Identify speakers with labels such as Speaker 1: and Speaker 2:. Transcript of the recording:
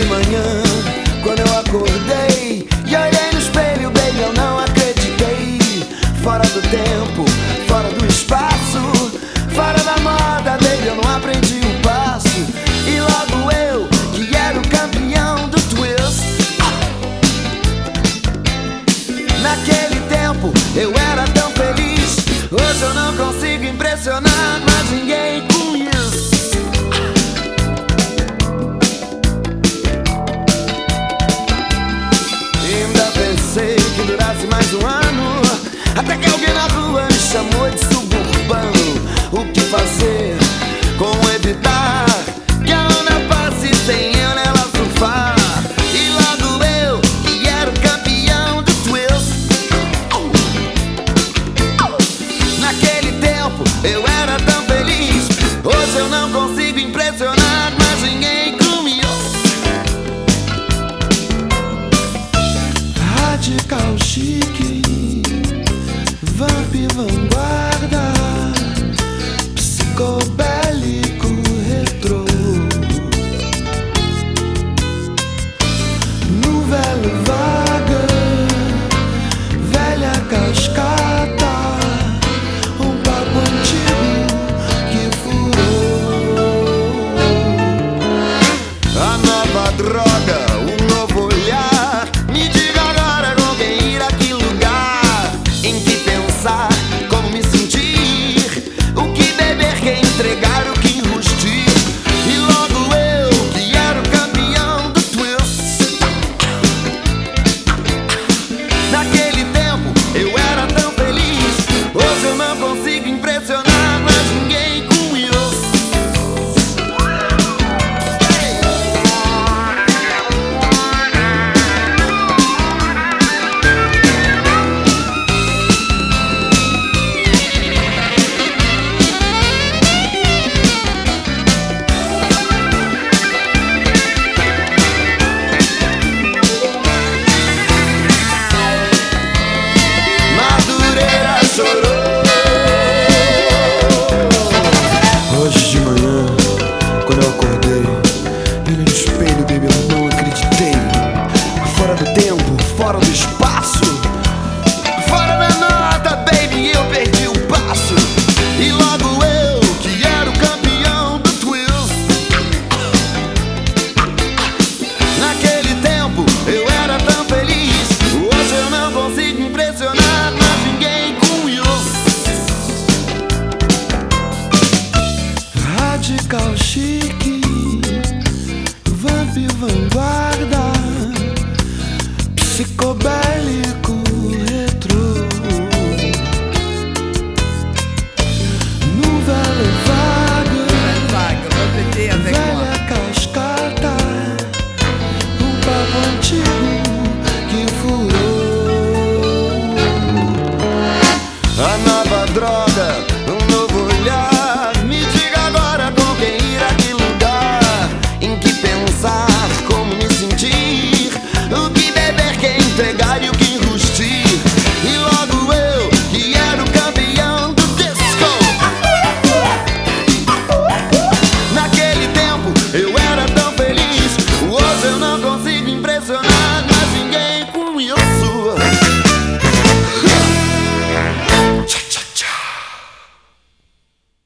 Speaker 1: de manhã, quando eu acordei e olhei no espelho, baby, eu não acreditei. Fora do tempo, fora do espaço, fora da moda, dele, eu não aprendi o um passo. E logo eu, que era o campeão do twist. Ah! Naquele tempo eu era tão feliz, hoje eu não consigo impressionar. mais um ano. Até que alguém na rua me chamou de sua. vanguarda. croco vanguarda. Psicobe